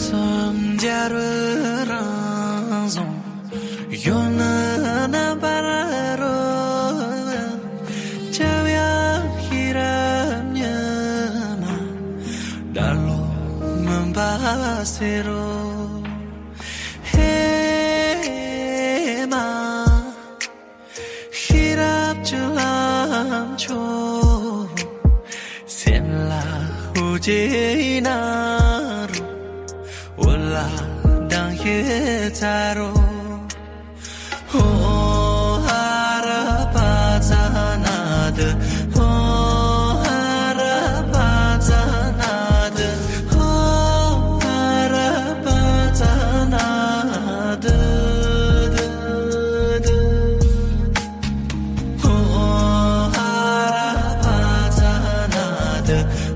sam jarara song yo na na barara cha me khiran nya mambala sero he ma 啦，当夜在落。哦，阿拉巴扎那的，哦，阿拉巴扎那的，哦，阿拉巴扎那的的的，哦，阿拉巴扎那的。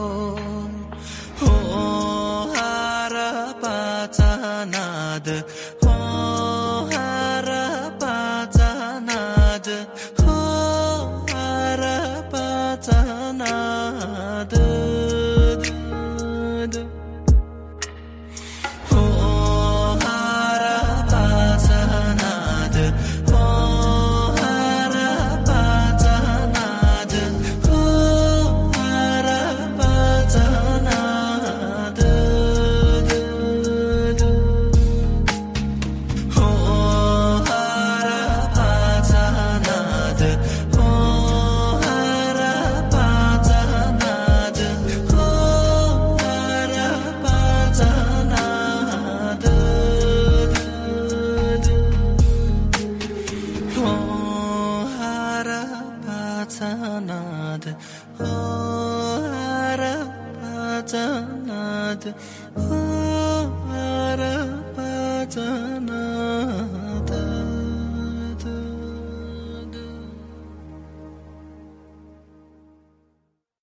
的。Oh O Arab